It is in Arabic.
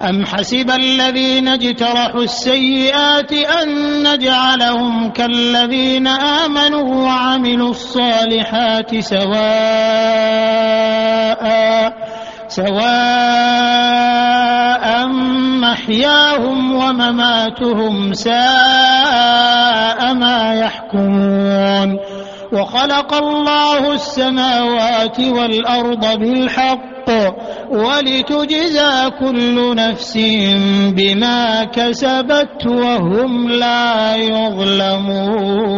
أم حسب الذين اجترحوا السيئات أن نجعلهم كالذين آمنوا وعملوا الصالحات سواء سواء محياهم ومماتهم ساء ما يحكمون. وخلق الله السماوات والأرض بالحق ولتجزى كل نفس بما كسبت وهم لا يظلمون.